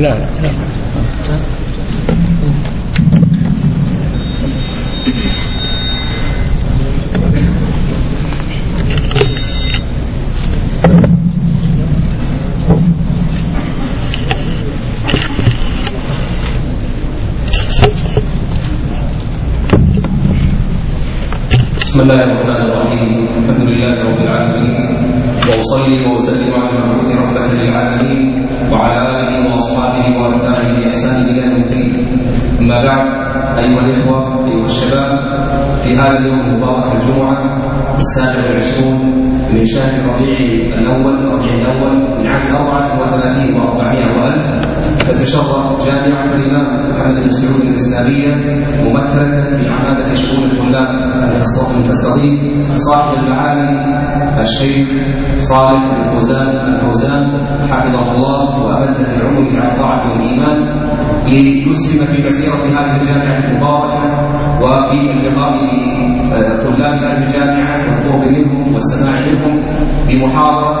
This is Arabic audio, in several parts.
لا. لا. بسم الله الرحمن الرحيم الحمد لله رب العالمين واصلي واسلم على المبعوث رحمه للعالمين وعلى اله وأصحابه وأتباعه بإحسان إلى يوم الدين. أما بعد أيها الإخوة أيها الشباب في هذا اليوم المبارك الجمعة السابع والعشرون من شهر ربيع الأول ربيع الأول من عام 34 و400 وألف تتشرف جامعة الإمام محمد بن سعود الإسلامية ممثلة في عمادة شؤون الطلاب تستضيف صاحب المعالي الشيخ صالح بن فوزان الفوزان حفظه الله وأمده العمر على الطاعة والإيمان ليسهم في مسيرة هذه الجامعة المباركة وفي اللقاء بطلاب هذه الجامعة والقرب منهم والسماع منهم بمحاضرة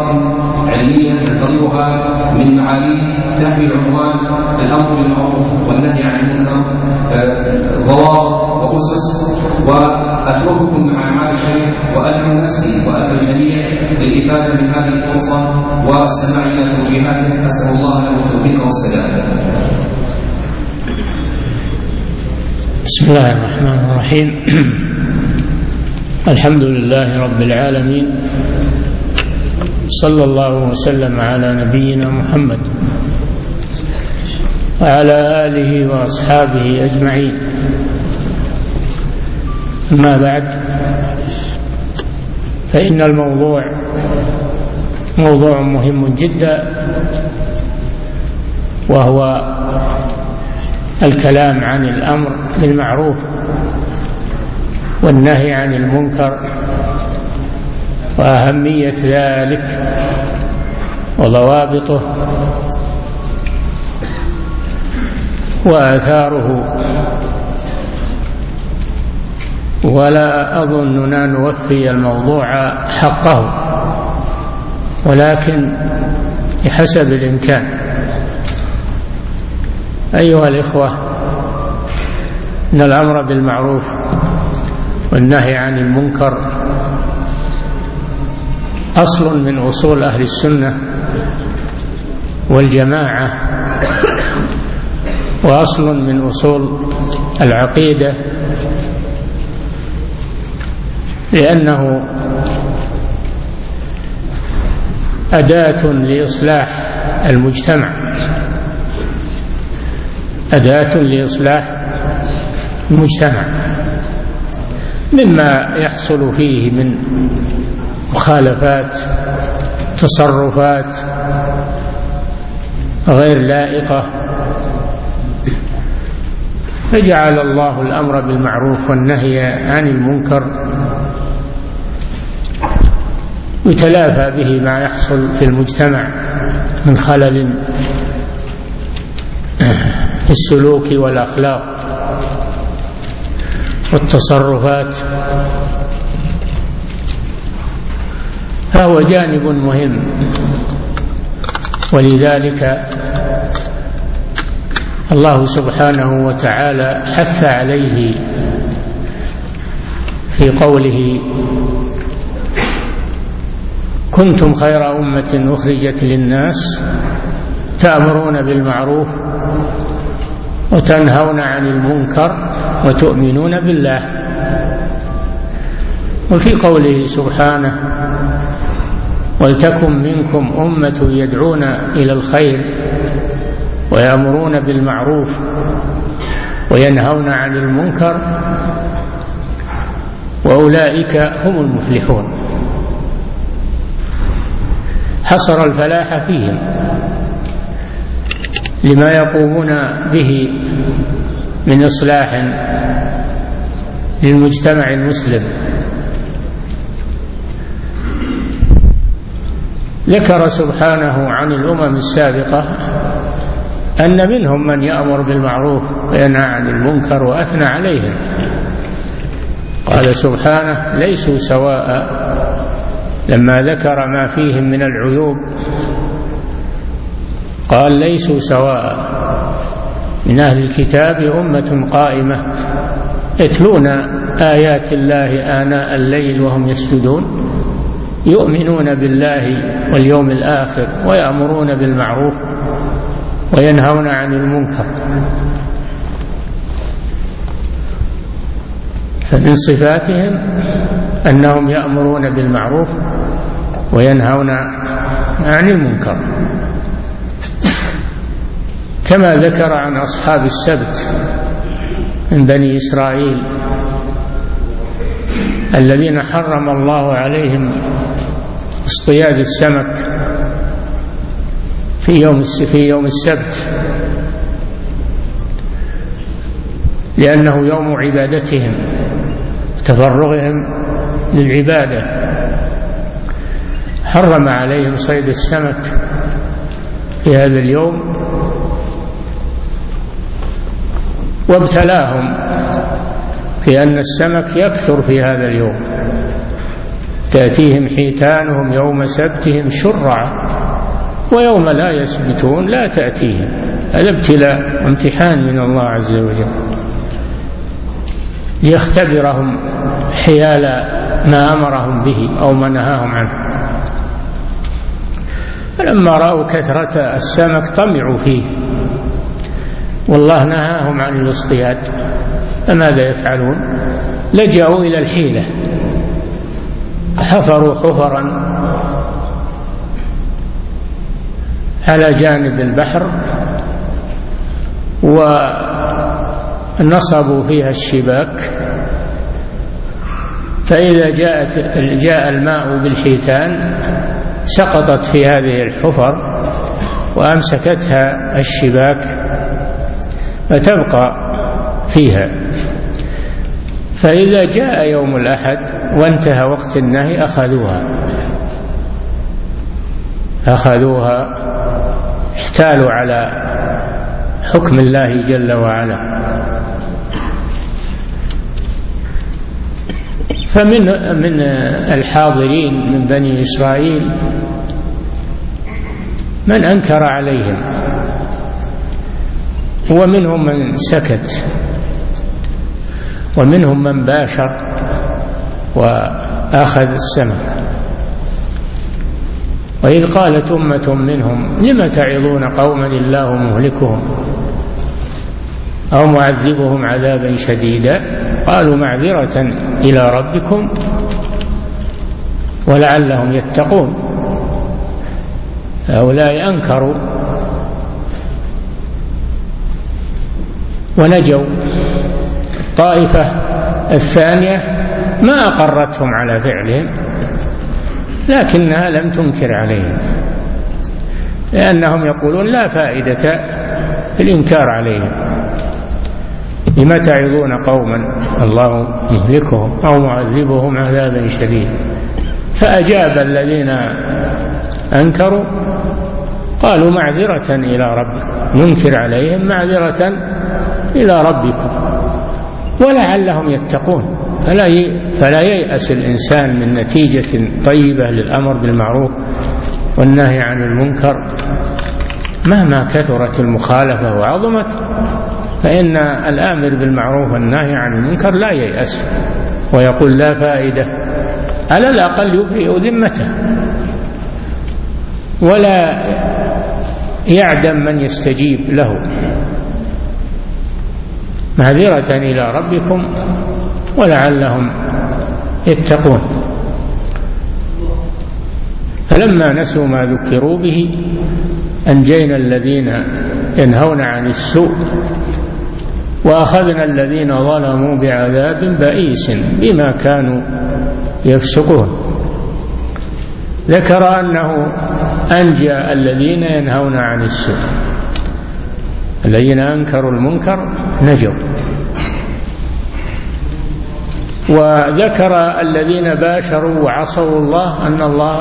علمية ننتظرها من معاليه تحمل عنوان الأمر بالمعروف والنهي عن المنكر ضوابط وأسس. وأترككم مع معالي الشيخ وأدعو نفسي وأدعو الجميع للإفادة من هذه الفرصة والسماع إلى توجيهاته. أسأل الله له التوفيق والسداد بسم الله الرحمن الرحيم. الحمد لله رب العالمين. صلى الله وسلم على نبينا محمد وعلى آله وأصحابه أجمعين. أما بعد فإن الموضوع موضوع مهم جدا وهو الكلام عن الأمر بالمعروف والنهي عن المنكر وأهمية ذلك وضوابطه وآثاره. ولا اظننا نوفي الموضوع حقه ولكن بحسب الإمكان. أيها الإخوة إن الأمر بالمعروف والنهي عن المنكر أصل من أصول أهل السنة والجماعة وأصل من أصول العقيدة لأنه أداة لإصلاح المجتمع. أداة لإصلاح المجتمع مما يحصل فيه من مخالفات تصرفات غير لائقة. فجعل الله الأمر بالمعروف والنهي عن المنكر يتلافى به ما يحصل في المجتمع من خلل السلوك والأخلاق والتصرفات. فهو جانب مهم. ولذلك الله سبحانه وتعالى حث عليه في قوله كنتم خير أمة أخرجت للناس تأمرون بالمعروف وتنهون عن المنكر وتؤمنون بالله. وفي قوله سبحانه ولتكن منكم أمة يدعون إلى الخير ويأمرون بالمعروف وينهون عن المنكر وأولئك هم المفلحون. حصر الفلاح فيهم. لما يقومون به من إصلاح للمجتمع المسلم. ذكر سبحانه عن الأمم السابقة أن منهم من يأمر بالمعروف وينهى عن المنكر وأثنى عليهم. قال سبحانه ليسوا سواء لما ذكر ما فيهم من العيوب قال ليسوا سواء. من أهل الكتاب أمة قائمة. يتلون آيات الله آناء الليل وهم يسجدون. يؤمنون بالله واليوم الآخر ويأمرون بالمعروف وينهون عن المنكر. فمن صفاتهم أنهم يأمرون بالمعروف وينهون عن المنكر. كما ذكر عن أصحاب السبت من بني إسرائيل الذين حرم الله عليهم اصطياد السمك في يوم في يوم السبت لأنه يوم عبادتهم تفرغهم للعبادة. حرم عليهم صيد السمك في هذا اليوم وابتلاهم في أن السمك يكثر في هذا اليوم. تأتيهم حيتانهم يوم سبتهم شرعا ويوم لا يسبتون لا تأتيهم. هذا ابتلاء وامتحان من الله عز وجل. ليختبرهم حيال ما أمرهم به أو ما نهاهم عنه. فلما رأوا كثرة السمك طمعوا فيه. والله نهاهم عن الاصطياد. فماذا يفعلون؟ لجأوا إلى الحيلة. حفروا حفرا على جانب البحر ونصبوا فيها الشباك. فإذا جاءت جاء الماء بالحيتان سقطت في هذه الحفر وأمسكتها الشباك فتبقى فيها. فإذا جاء يوم الأحد وانتهى وقت النهي أخذوها. أخذوها احتالوا على حكم الله جل وعلا. فمن من الحاضرين من بني إسرائيل من أنكر عليهم ومنهم من سكت ومنهم من باشر وأخذ السمع وإذ قالت أمة منهم لم تعظون قوما الله مهلكهم؟ أو معذبهم عذابا شديدا. قالوا معذرة إلى ربكم ولعلهم يتقون. هؤلاء أنكروا ونجوا. الطائفة الثانية ما أقرتهم على فعلهم لكنها لم تنكر عليهم لأنهم يقولون لا فائدة في الإنكار عليهم. لم تعظون قوما الله مهلكهم أو معذبهم عذابا شديدا. فأجاب الذين أنكروا قالوا معذرة إلى ربكم ننكر عليهم معذرة إلى ربكم. ولعلهم يتقون. فلا فلا ييأس الإنسان من نتيجة طيبة للأمر بالمعروف والنهي عن المنكر مهما كثرت المخالفة وعظمت. فإن الآمر بالمعروف والنهي عن المنكر لا ييأس ويقول لا فائدة على الأقل يبرئ ذمته. ولا يعدم من يستجيب له. معذرة إلى ربكم ولعلهم يتقون. فلما نسوا ما ذكروا به أنجينا الذين ينهون عن السوء وأخذنا الذين ظلموا بعذاب بئيس بما كانوا يفسقون. ذكر أنه أنجى الذين ينهون عن السوء. الذين أنكروا المنكر نجوا. وذكر الذين باشروا وعصوا الله أن الله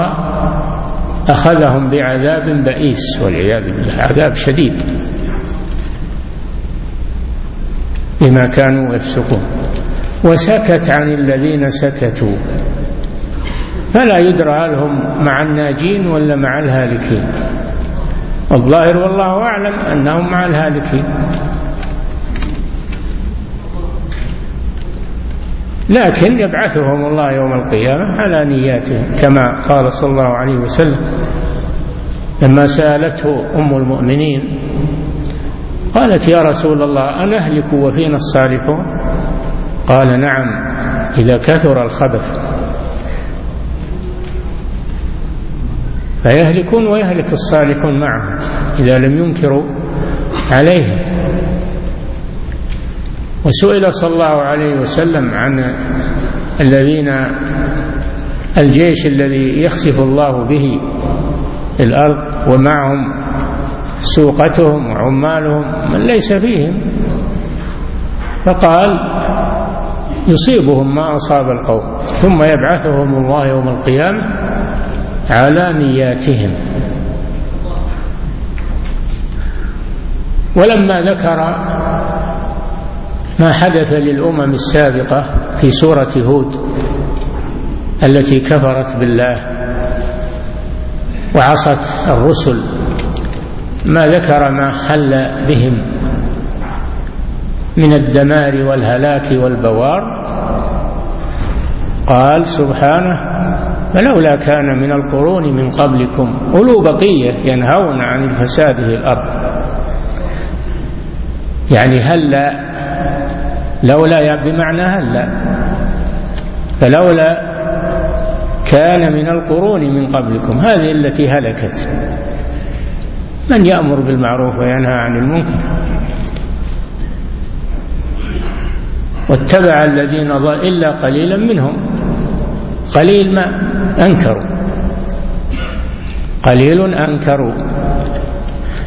أخذهم بعذاب بئيس والعياذ بالله عذاب شديد. بما كانوا يفسقون. وسكت عن الذين سكتوا. فلا يدرى هل هم مع الناجين ولا مع الهالكين. الظاهر والله أعلم أنهم مع الهالكين. لكن يبعثهم الله يوم القيامة على نياتهم كما قال صلى الله عليه وسلم لما سألته أم المؤمنين قالت يا رسول الله أنهلك وفينا الصالحون قال نعم إذا كثر الخبث. فيهلكون ويهلك الصالحون معهم إذا لم ينكروا عليه. وسئل صلى الله عليه وسلم عن الذين الجيش الذي يخسف الله به الأرض ومعهم سوقتهم وعمالهم من ليس فيهم. فقال يصيبهم ما أصاب القوم ثم يبعثهم الله يوم القيامة على نياتهم. ولما ذكر ما حدث للأمم السابقة في سورة هود التي كفرت بالله وعصت الرسل ما ذكر ما حل بهم من الدمار والهلاك والبوار. قال سبحانه فلولا كان من القرون من قبلكم أولو بقية ينهون عن الفساد في الأرض. يعني هلا لولا بمعنى هلا فلولا كان من القرون من قبلكم. هذه التي هلكت. من يأمر بالمعروف وينهى عن المنكر. واتبع الذين ضل إلا قليلا منهم. قليل ما أنكروا. قليل أنكروا.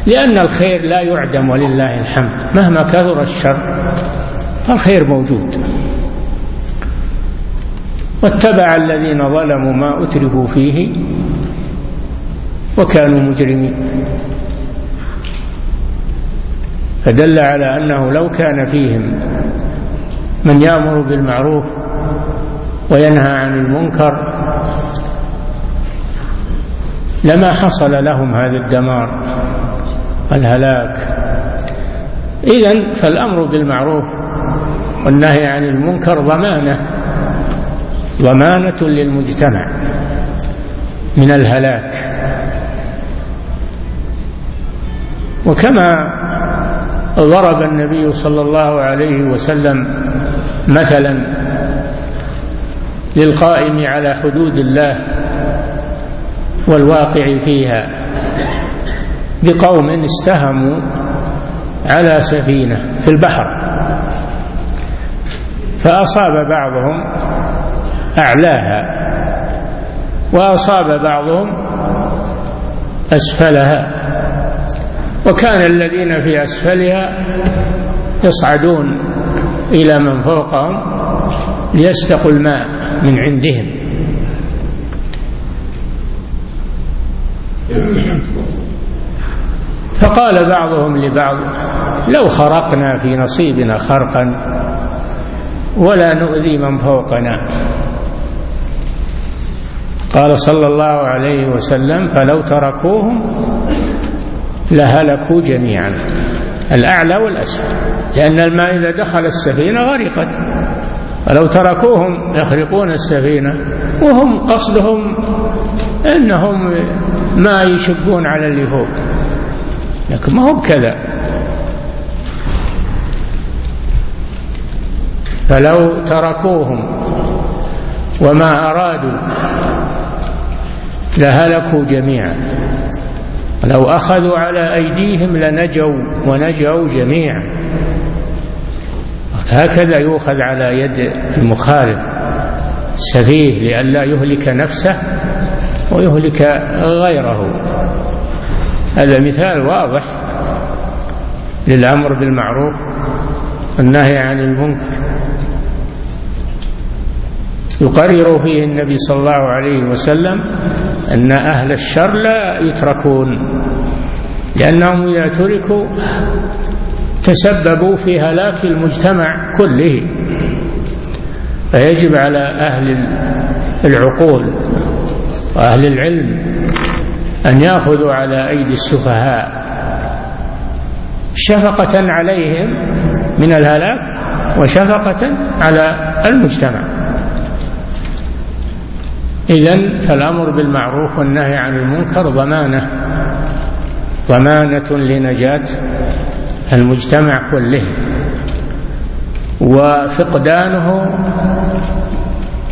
لأن الخير لا يعدم ولله الحمد. مهما كثر الشر الخير موجود. واتبع الذين ظلموا ما أترفوا فيه وكانوا مجرمين. فدل على أنه لو كان فيهم من يأمر بالمعروف وينهى عن المنكر لما حصل لهم هذا الدمار والهلاك إذا فالأمر بالمعروف والنهي عن المنكر ضمانة ضمانة للمجتمع من الهلاك. وكما ضرب النبي صلى الله عليه وسلم مثلا للقائم على حدود الله والواقع فيها بقوم استهموا على سفينة في البحر فأصاب بعضهم أعلاها وأصاب بعضهم أسفلها. وكان الذين في أسفلها يصعدون إلى من فوقهم ليستقوا الماء من عندهم. فقال بعضهم لبعض لو خرقنا في نصيبنا خرقا ولا نؤذي من فوقنا. قال صلى الله عليه وسلم فلو تركوهم لهلكوا جميعا. الأعلى والأسفل. لأن الماء إذا دخل السفينة غرقت. ولو تركوهم يخرقون السفينة. وهم قصدهم أنهم ما يشقون على اللي فوق. لكن ما هو بكذا. فلو تركوهم وما أرادوا لهلكوا جميعا. لو أخذوا على أيديهم لنجوا ونجوا جميعا. هكذا يؤخذ على يد المخالف السفيه لئلا يهلك نفسه ويهلك غيره. هذا مثال واضح للأمر بالمعروف والنهي عن المنكر. يقرر فيه النبي صلى الله عليه وسلم أن أهل الشر لا يتركون لأنهم إذا تركوا تسببوا في هلاك المجتمع كله. فيجب على أهل العقول وأهل العلم أن يأخذوا على أيدي السفهاء. شفقة عليهم من الهلاك وشفقة على المجتمع. إذا فالأمر بالمعروف والنهي عن المنكر ضمانة ضمانة لنجاة المجتمع كله وفقدانه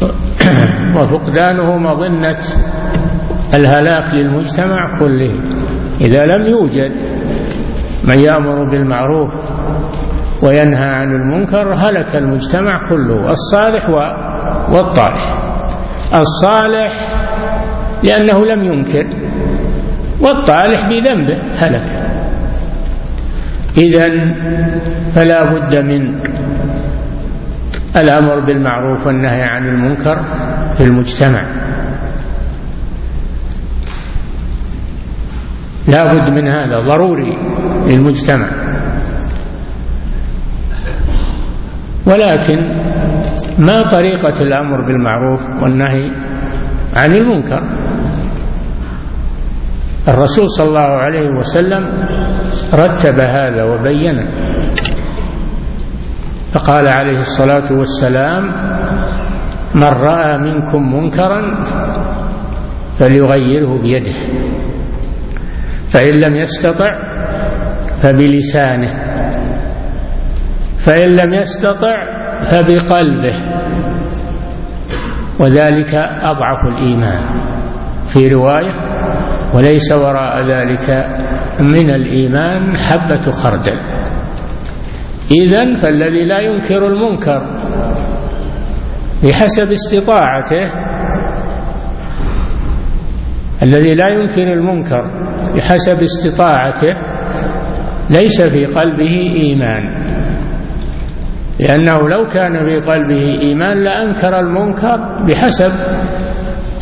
وفقدانه مظنة الهلاك للمجتمع كله. إذا لم يوجد من يأمر بالمعروف وينهى عن المنكر هلك المجتمع كله الصالح والطالح الصالح لأنه لم ينكر والطالح بذنبه هلك. إذا فلا بد من الأمر بالمعروف والنهي عن المنكر في المجتمع. لا بد من هذا ضروري للمجتمع. ولكن ما طريقة الأمر بالمعروف والنهي عن المنكر. الرسول صلى الله عليه وسلم رتب هذا وبينه فقال عليه الصلاة والسلام من رأى منكم منكرا فليغيره بيده فإن لم يستطع فبلسانه فإن لم يستطع فبقلبه. وذلك أضعف الإيمان. في رواية وليس وراء ذلك من الإيمان حبة خردل. إذن فالذي لا ينكر المنكر بحسب استطاعته الذي لا ينكر المنكر بحسب استطاعته ليس في قلبه إيمان. لأنه لو كان في قلبه إيمان لأنكر المنكر بحسب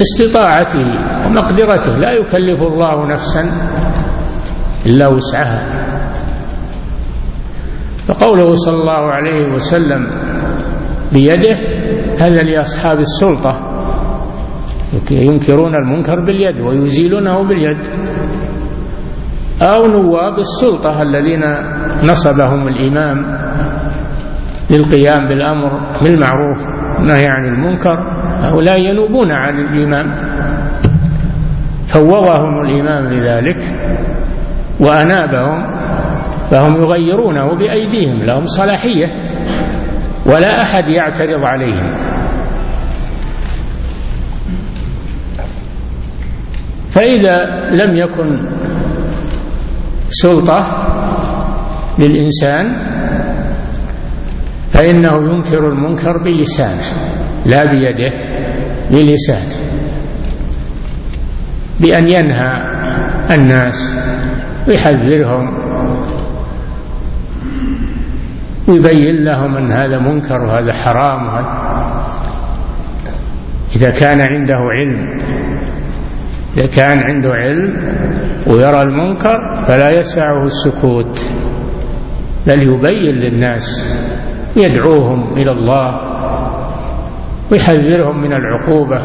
استطاعته ومقدرته. لا يكلف الله نفسا إلا وسعها. فقوله صلى الله عليه وسلم بيده هذا لأصحاب السلطة. ينكرون المنكر باليد ويزيلونه باليد. أو نواب السلطة الذين نصبهم الإمام. للقيام بالأمر بالمعروف والنهي عن المنكر هؤلاء ينوبون عن الإمام فوضهم الإمام لذلك وأنابهم فهم يغيرونه بأيديهم لهم صلاحية ولا أحد يعترض عليهم. فإذا لم يكن سلطة للإنسان فإنه ينكر المنكر بلسانه لا بيده بلسانه. بأن ينهى الناس ويحذرهم ويبين لهم أن هذا منكر وهذا حرام. إذا كان عنده علم إذا كان عنده علم ويرى المنكر فلا يسعه السكوت بل يبين للناس يدعوهم إلى الله ويحذرهم من العقوبة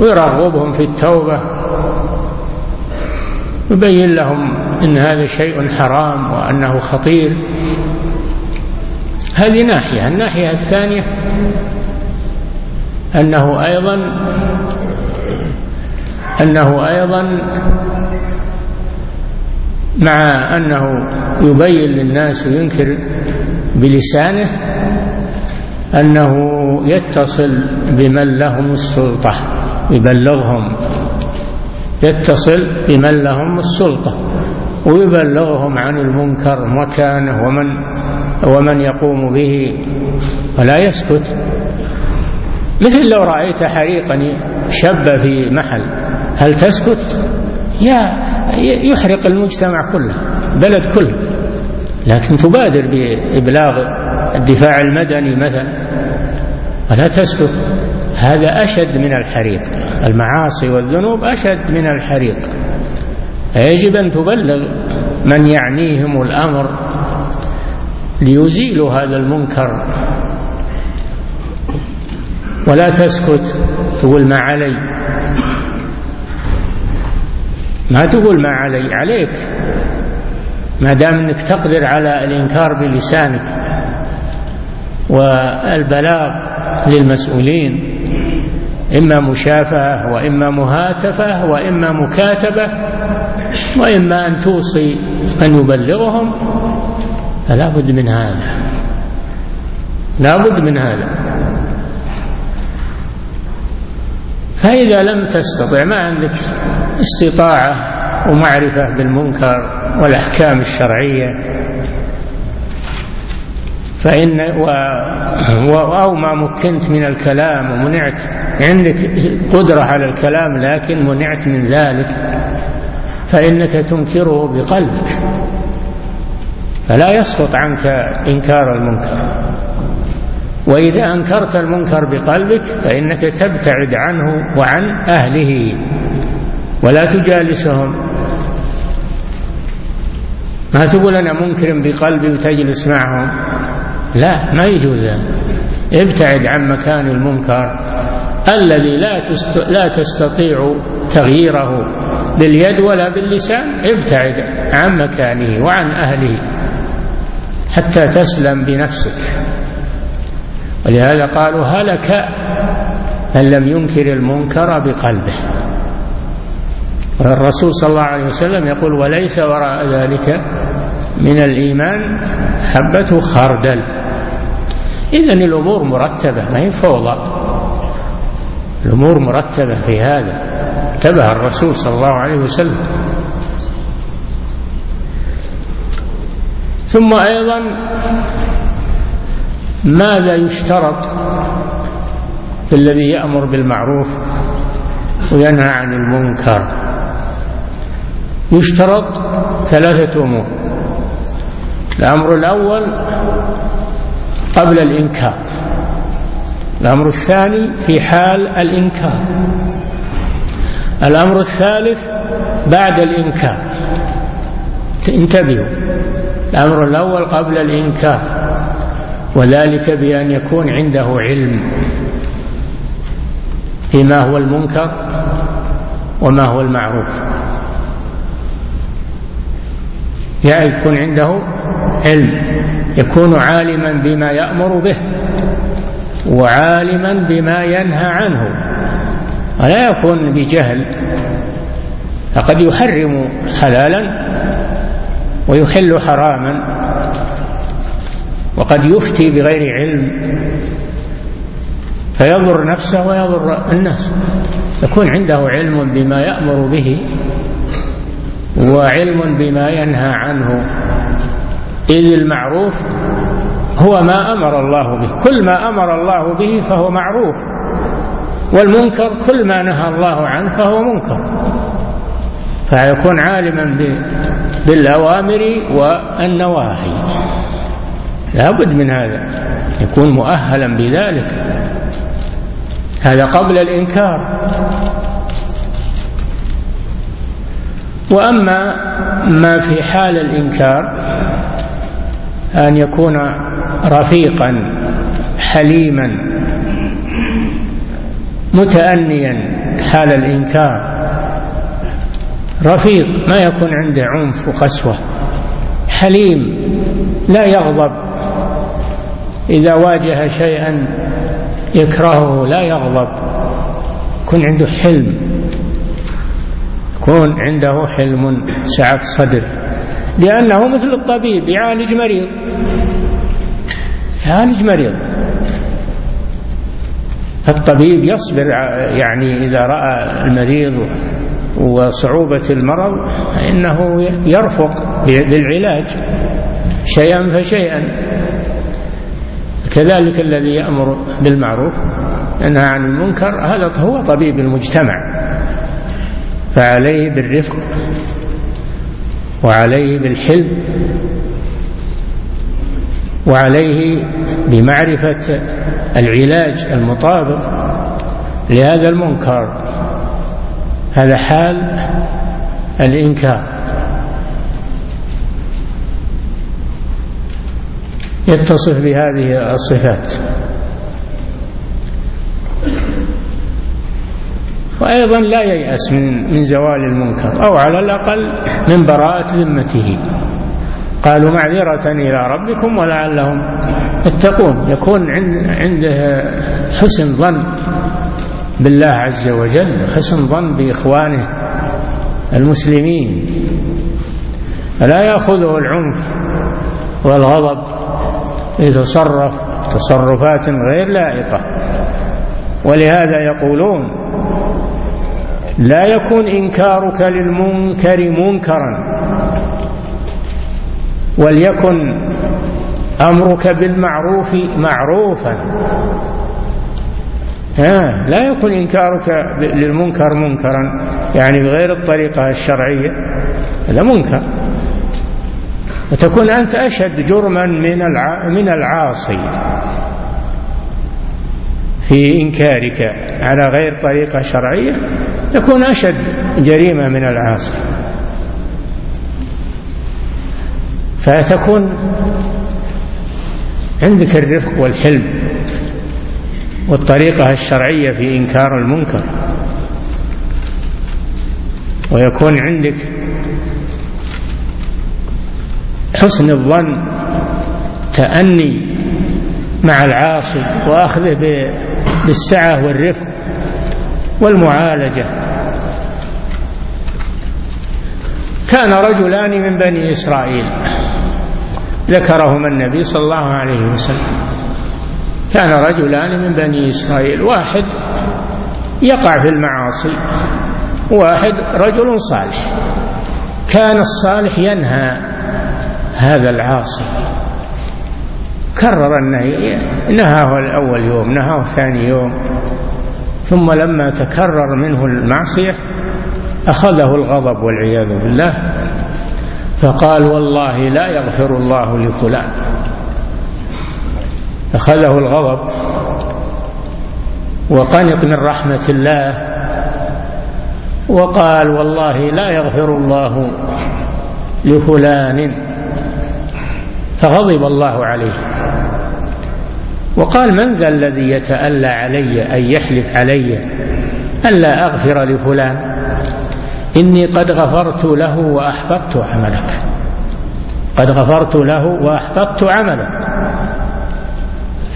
ويرغبهم في التوبة يبين لهم أن هذا شيء حرام وأنه خطير. هذه ناحية. الناحية الثانية أنه أيضا أنه أيضا مع أنه يبين للناس وينكر بلسانه أنه يتصل بمن لهم السلطة يبلغهم. يتصل بمن لهم السلطة ويبلغهم عن المنكر مكانه ومن ومن يقوم به ولا يسكت. مثل لو رأيت حريقا شب في محل هل تسكت؟ يا يحرق المجتمع كله بلد كله. لكن تبادر بإبلاغ الدفاع المدني مثلا ولا تسكت هذا أشد من الحريق. المعاصي والذنوب أشد من الحريق. يجب أن تبلغ من يعنيهم الأمر ليزيلوا هذا المنكر. ولا تسكت تقول ما علي. ما تقول ما علي عليك. ما دام انك تقدر على الإنكار بلسانك والبلاغ للمسؤولين إما مشافهة وإما مهاتفة وإما مكاتبة وإما أن توصي أن يبلغهم فلا بد من هذا. لا بد من هذا. فإذا لم تستطع ما عندك استطاعة ومعرفة بالمنكر والأحكام الشرعية. فإن و أو ما مكنت من الكلام ومنعت عندك قدرة على الكلام لكن منعت من ذلك فإنك تنكره بقلبك. فلا يسقط عنك إنكار المنكر. وإذا أنكرت المنكر بقلبك فإنك تبتعد عنه وعن أهله ولا تجالسهم. ما تقول أنا منكر بقلبي وتجلس معهم؟ لا ما يجوز ابتعد عن مكان المنكر الذي لا لا تستطيع تغييره باليد ولا باللسان. ابتعد عن مكانه وعن أهله حتى تسلم بنفسك. ولهذا قالوا هلك من لم ينكر المنكر بقلبه. والرسول صلى الله عليه وسلم يقول وليس وراء ذلك من الإيمان حبة خردل. إذا الأمور مرتبة ما هي فوضى. الأمور مرتبة في هذا. انتبه الرسول صلى الله عليه وسلم. ثم أيضا ماذا يشترط في الذي يأمر بالمعروف وينهى عن المنكر؟ يشترط ثلاثة أمور. الأمر الأول قبل الإنكار. الأمر الثاني في حال الإنكار. الأمر الثالث بعد الإنكار. انتبهوا. الأمر الأول قبل الإنكار. وذلك بأن يكون عنده علم فيما هو المنكر وما هو المعروف. يعني يكون عنده علم يكون عالما بما يأمر به وعالما بما ينهى عنه. ولا يكون بجهل فقد يحرم حلالا ويحل حراما وقد يفتي بغير علم فيضر نفسه ويضر الناس. يكون عنده علم بما يأمر به وعلم بما ينهى عنه. إذ المعروف هو ما أمر الله به. كل ما أمر الله به فهو معروف. والمنكر كل ما نهى الله عنه فهو منكر. فيكون عالما بالأوامر والنواهي. لا بد من هذا. يكون مؤهلا بذلك. هذا قبل الإنكار. وأما ما في حال الإنكار أن يكون رفيقا حليما متأنيا حال الإنكار. رفيق ما يكون عنده عنف وقسوة حليم لا يغضب. إذا واجه شيئا يكرهه لا يغضب. يكون عنده حلم. يكون عنده حلم سعة صدر. لأنه مثل الطبيب يعالج مريض. يعالج مريض. فالطبيب يصبر يعني إذا رأى المريض وصعوبة المرض فإنه يرفق بالعلاج شيئا فشيئا. كذلك الذي يأمر بالمعروف ينهى عن المنكر هذا هو طبيب المجتمع. فعليه بالرفق وعليه بالحلم وعليه بمعرفة العلاج المطابق لهذا المنكر. هذا حال الإنكار. يتصف بهذه الصفات. وأيضا لا ييأس. من من زوال المنكر أو على الأقل من براءة ذمته. قالوا معذرة إلى ربكم ولعلهم يتقون. يكون عنده حسن ظن بالله عز وجل حسن ظن بإخوانه المسلمين. فلا يأخذه العنف والغضب يتصرف تصرفات غير لائقة. ولهذا يقولون لا يكون إنكارك للمنكر منكرا وليكن أمرك بالمعروف معروفا. لا يكون إنكارك للمنكر منكرا يعني بغير الطريقة الشرعية هذا منكر. وتكون أنت أشد جرما من من العاصي. في إنكارك على غير طريقة شرعية تكون أشد جريمة من العاصي. فتكون عندك الرفق والحلم والطريقة الشرعية في إنكار المنكر. ويكون عندك حسن الظن تأني مع العاصي وأخذه بالسعة والرفق والمعالجة. كان رجلان من بني إسرائيل. ذكرهما النبي صلى الله عليه وسلم. كان رجلان من بني إسرائيل. واحد يقع في المعاصي واحد رجل صالح. كان الصالح ينهى هذا العاصي. كرر النهي. نهاه الأول يوم نهاه ثاني يوم. ثم لما تكرر منه المعصية أخذه الغضب والعياذ بالله. فقال والله لا يغفر الله لفلان. أخذه الغضب. وقنط من رحمة الله. وقال والله لا يغفر الله لفلان. فغضب الله عليه. وقال من ذا الذي يتألى علي أن يحلف علي ألا أغفر لفلان؟ إني قد غفرت له وأحبطت عملك. قد غفرت له وأحبطت عملك.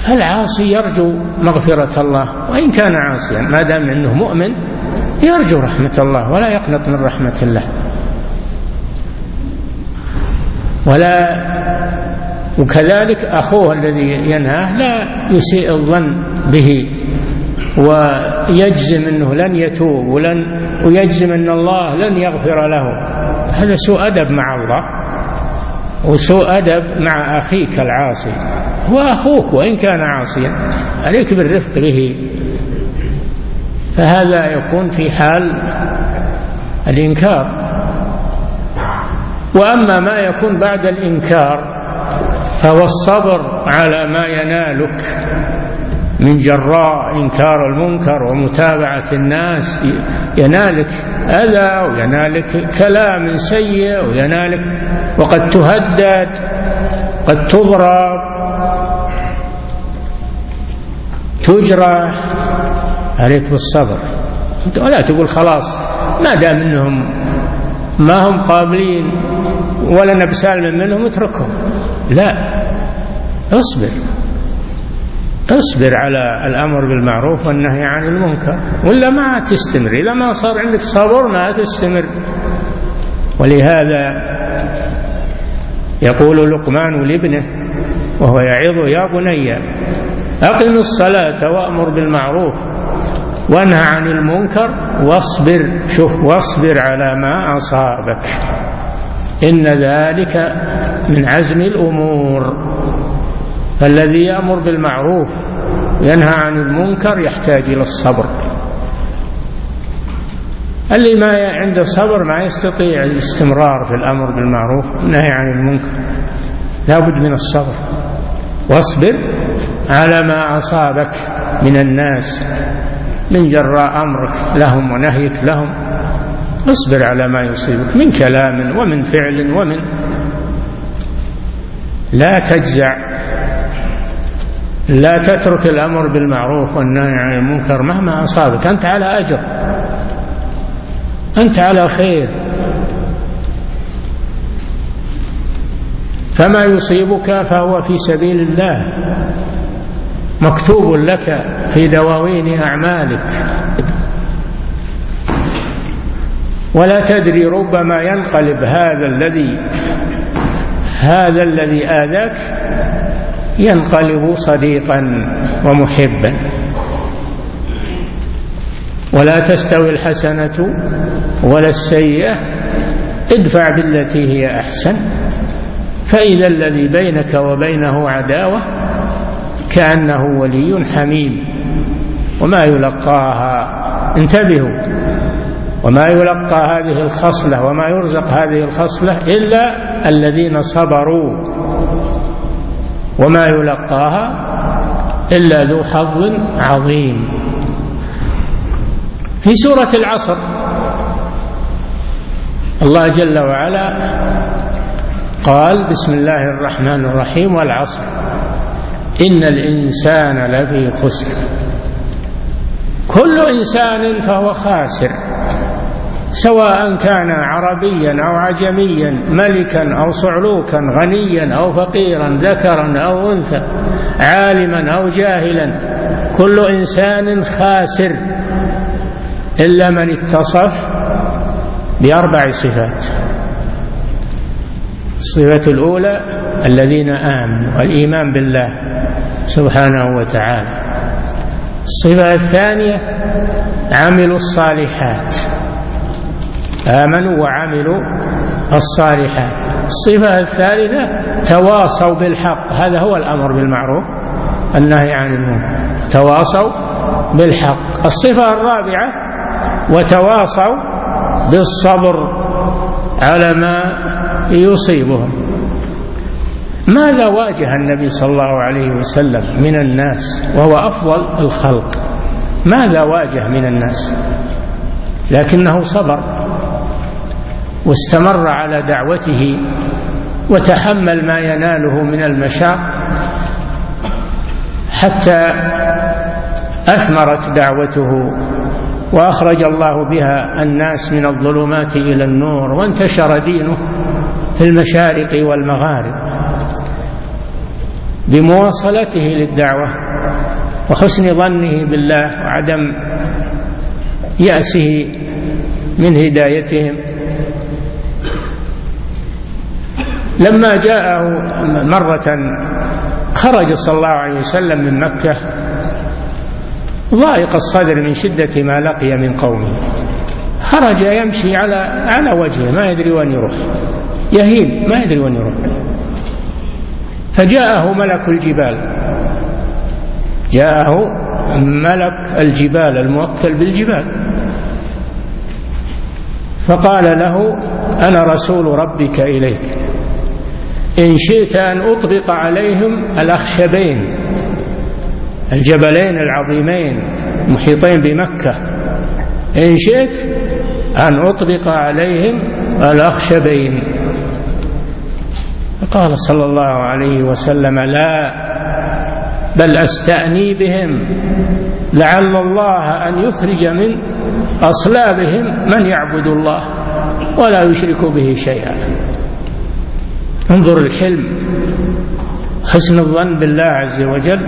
فالعاصي يرجو مغفرة الله وإن كان عاصيا ما دام أنه مؤمن يرجو رحمة الله ولا يقنط من رحمة الله. ولا وكذلك أخوه الذي ينهاه لا يسيء الظن به ويجزم أنه لن يتوب ولن ويجزم أن الله لن يغفر له. هذا سوء أدب مع الله وسوء أدب مع أخيك العاصي هو أخوك وإن كان عاصيا عليك بالرفق به. فهذا يكون في حال الإنكار. وأما ما يكون بعد الإنكار فهو الصبر على ما ينالك من جراء إنكار المنكر ومتابعة الناس ينالك أذى وينالك كلام سيء وينالك وقد تهدد قد تضرب تجرح. عليك بالصبر. ولا تقول خلاص ما دام إنهم ما هم قابلين ولا نبسال منهم اتركهم. لا. اصبر. اصبر على الأمر بالمعروف والنهي عن المنكر. ولا ما تستمر. إذا ما صار عندك صبر ما تستمر. ولهذا يقول لقمان لابنه وهو يعظ يا بني أقم الصلاة وأمر بالمعروف وانهى عن المنكر واصبر. شوف واصبر على ما أصابك. إن ذلك من عزم الأمور. فالذي يأمر بالمعروف وينهى عن المنكر يحتاج إلى الصبر. اللي ما عنده صبر ما يستطيع الاستمرار في الأمر بالمعروف والنهي عن المنكر. لابد من الصبر. واصبر على ما أصابك من الناس من جراء أمرك لهم ونهيك لهم. اصبر على ما يصيبك من كلام ومن فعل ومن لا تجزع لا تترك الأمر بالمعروف والنهي عن المنكر مهما أصابك أنت على أجر أنت على خير. فما يصيبك فهو في سبيل الله مكتوب لك في دواوين أعمالك. ولا تدري ربما ينقلب هذا الذي هذا الذي آذاك ينقلب صديقا ومحبا. ولا تستوي الحسنة ولا السيئة ادفع بالتي هي أحسن. فإذا الذي بينك وبينه عداوة كأنه ولي حميم وما يلقاها. انتبهوا. وما يلقى هذه الخصلة وما يرزق هذه الخصلة إلا الذين صبروا. وما يلقاها إلا ذو حظ عظيم. في سورة العصر الله جل وعلا قال بسم الله الرحمن الرحيم والعصر. إن الإنسان لفي خسر. كل إنسان فهو خاسر. سواء كان عربيا أو عجميا ملكا أو صعلوكا غنيا أو فقيرا ذكرا أو أنثى عالما أو جاهلا كل إنسان خاسر إلا من اتصف بأربع صفات. الصفة الأولى الذين آمنوا الإيمان بالله سبحانه وتعالى. الصفة الثانية عملوا الصالحات. آمنوا وعملوا الصالحات. الصفة الثالثة تواصوا بالحق. هذا هو الأمر بالمعروف النهي عن المنكر. تواصوا بالحق. الصفة الرابعة وتواصوا بالصبر على ما يصيبهم. ماذا واجه النبي صلى الله عليه وسلم من الناس وهو أفضل الخلق؟ ماذا واجه من الناس؟ لكنه صبر. واستمر على دعوته وتحمل ما يناله من المشاق حتى أثمرت دعوته وأخرج الله بها الناس من الظلمات إلى النور وانتشر دينه في المشارق والمغارب بمواصلته للدعوة وحسن ظنه بالله وعدم يأسه من هدايتهم لما جاءه مرة خرج صلى الله عليه وسلم من مكة ضائق الصدر من شدة ما لقي من قومه. خرج يمشي على على وجهه ما يدري وين يروح. يهيم ما يدري وين يروح. فجاءه ملك الجبال. جاءه ملك الجبال الموكل بالجبال. فقال له أنا رسول ربك إليك. إن شئت أن أطبق عليهم الأخشبين الجبلين العظيمين محيطين بمكة. إن شئت أن أطبق عليهم الأخشبين. فقال صلى الله عليه وسلم لا بل أستأني بهم. لعل الله أن يخرج من أصلابهم من يعبد الله ولا يشرك به شيئا. انظر الحلم حسن الظن بالله عز وجل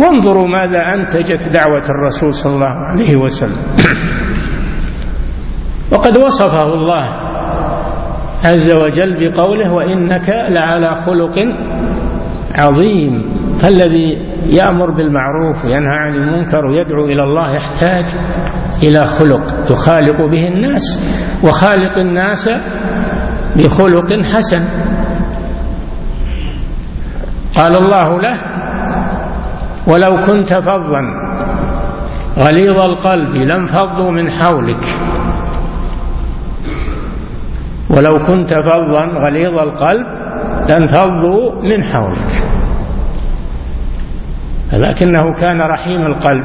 وانظروا ماذا أنتجت دعوة الرسول صلى الله عليه وسلم. وقد وصفه الله عز وجل بقوله وإنك لعلى خلق عظيم فالذي يأمر بالمعروف وينهى عن المنكر ويدعو إلى الله يحتاج إلى خلق يخالق به الناس وخالق الناس بخلق حسن. قال الله له ولو كنت فظا غليظ القلب لانفضوا من حولك. ولو كنت فظا غليظ القلب لانفضوا من حولك. لكنه كان رحيم القلب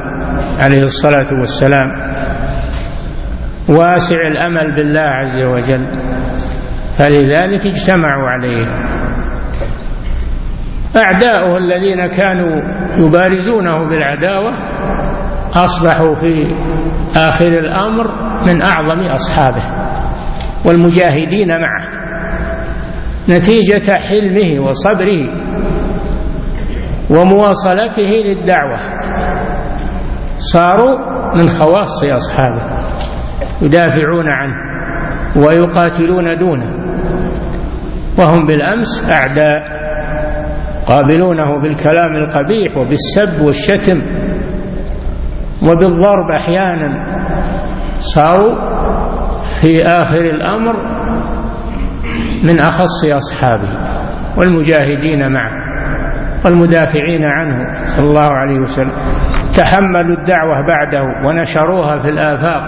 عليه الصلاة والسلام واسع الأمل بالله عز وجل فلذلك اجتمعوا عليه. أعداؤه الذين كانوا يبارزونه بالعداوة أصبحوا في آخر الأمر من أعظم أصحابه والمجاهدين معه. نتيجة حلمه وصبره ومواصلته للدعوة. صاروا من خواص أصحابه يدافعون عنه ويقاتلون دونه. وهم بالأمس أعداء قابلونه بالكلام القبيح وبالسب والشتم وبالضرب أحيانا. صاروا في آخر الأمر من أخص أصحابه والمجاهدين معه والمدافعين عنه صلى الله عليه وسلم. تحملوا الدعوة بعده ونشروها في الآفاق.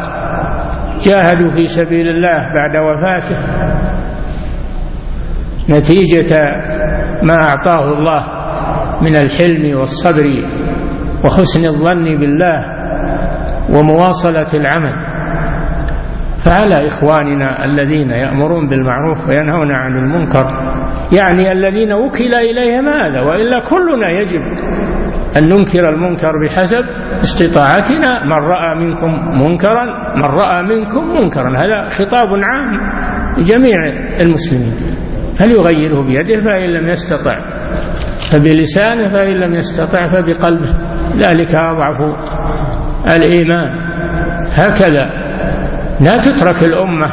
جاهدوا في سبيل الله بعد وفاته. نتيجة ما أعطاه الله من الحلم والصبر وحسن الظن بالله ومواصلة العمل. فعلى إخواننا الذين يأمرون بالمعروف وينهون عن المنكر يعني الذين وكل إليهم هذا وإلا كلنا يجب أن ننكر المنكر بحسب استطاعتنا. من رأى منكم منكرا من رأى منكم منكرا. هذا خطاب عام لجميع المسلمين. فليغيره بيده؟ فإن لم يستطع. فبلسانه فإن لم يستطع فبقلبه. ذلك أضعف الإيمان. هكذا لا تترك الأمة.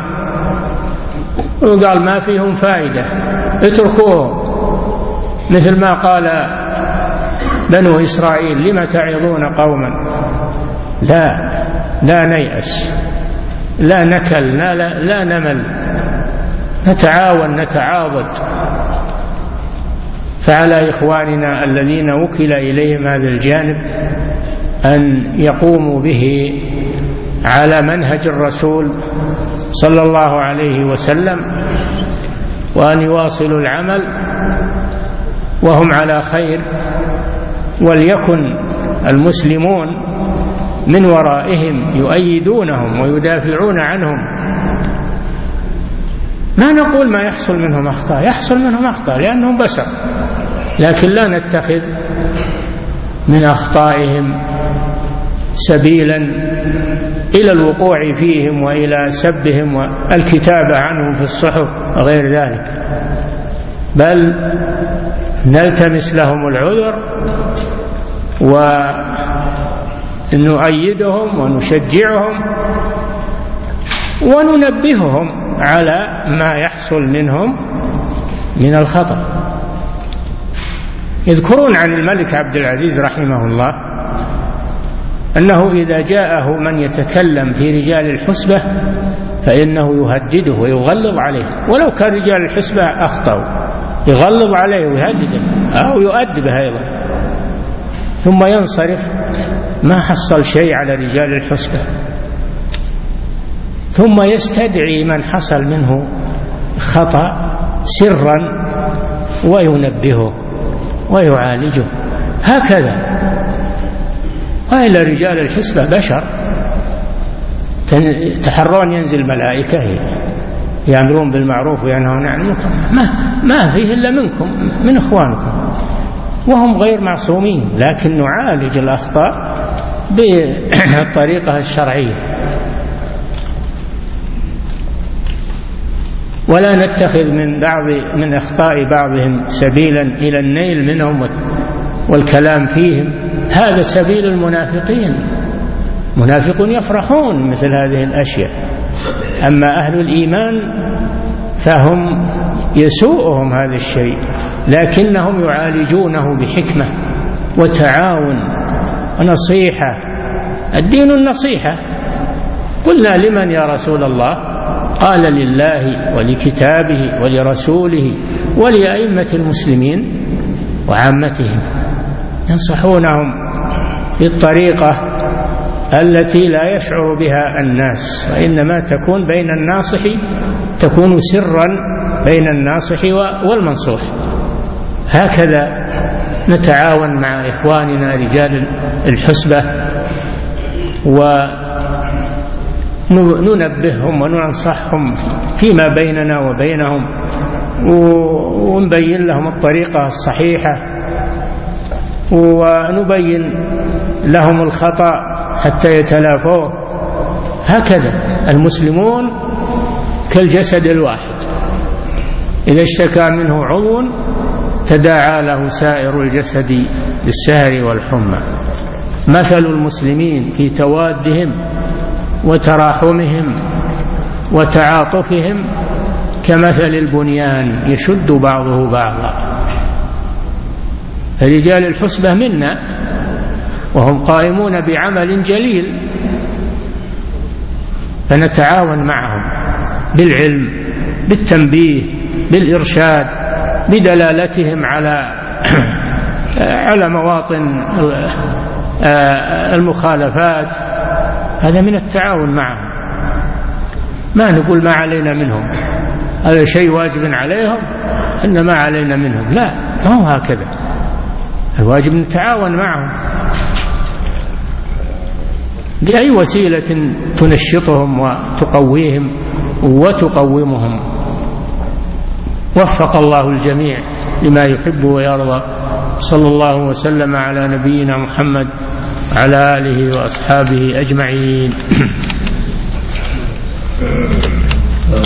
وقال ما فيهم فائدة. اتركوهم. مثل ما قال بنو إسرائيل لم تعظون قوما؟ لا. لا نيأس. لا نكل. لا, لا, لا نمل. نتعاون نتعاضد. فعلى إخواننا الذين وكل إليهم هذا الجانب أن يقوموا به على منهج الرسول صلى الله عليه وسلم وأن يواصلوا العمل وهم على خير. وليكن المسلمون من ورائهم يؤيدونهم ويدافعون عنهم. ما نقول ما يحصل منهم أخطاء يحصل منهم أخطاء لأنهم بشر. لكن لا نتخذ من أخطائهم سبيلا إلى الوقوع فيهم وإلى سبهم والكتابة عنهم في الصحف وغير ذلك. بل نلتمس لهم العذر ونؤيدهم ونشجعهم وننبههم على ما يحصل منهم من الخطأ. يذكرون عن الملك عبد العزيز رحمه الله أنه إذا جاءه من يتكلم في رجال الحسبة فإنه يهدده ويغلظ عليه. ولو كان رجال الحسبة أخطأوا يغلظ عليه ويهدده أو يؤدبه أيضا. ثم ينصرف ما حصل شيء على رجال الحسبة. ثم يستدعي من حصل منه خطأ سرا وينبهه ويعالجه. هكذا. وإلا رجال الحسبة بشر. تحرون ينزل ملائكة يأمرون بالمعروف وينهون عن المنكر. ما ما فيه إلا منكم من إخوانكم. وهم غير معصومين لكن نعالج الأخطاء بالطريقة الشرعية. ولا نتخذ من بعض من أخطاء بعضهم سبيلا إلى النيل منهم والكلام فيهم. هذا سبيل المنافقين. منافق يفرحون مثل هذه الأشياء. أما أهل الإيمان فهم يسوءهم هذا الشيء لكنهم يعالجونه بحكمة وتعاون ونصيحة. الدين النصيحة. قلنا لمن يا رسول الله؟ قال لله ولكتابه ولرسوله ولأئمة المسلمين وعامتهم. ينصحونهم بالطريقة التي لا يشعر بها الناس وإنما تكون بين الناصح تكون سرا بين الناصح والمنصوح. هكذا نتعاون مع إخواننا رجال الحسبة وننبههم وننصحهم فيما بيننا وبينهم ونبين لهم الطريقة الصحيحة ونبين لهم الخطأ حتى يتلافوه. هكذا المسلمون كالجسد الواحد. إذا اشتكى منه عضو تداعى له سائر الجسد بالسهر والحمى. مثل المسلمين في توادهم وتراحمهم وتعاطفهم كمثل البنيان يشد بعضه بعضا. رجال الحسبة منا وهم قائمون بعمل جليل فنتعاون معهم بالعلم بالتنبيه بالإرشاد بدلالتهم على على مواطن المخالفات. هذا من التعاون معهم. ما نقول ما علينا منهم. هذا شيء واجب عليهم ان ما علينا منهم. لا ما هو هكذا. الواجب نتعاون معهم. بأي وسيلة تنشطهم وتقويهم وتقومهم. وفق الله الجميع لما يحب ويرضى. صلى الله وسلم على نبينا محمد على آله وأصحابه أجمعين.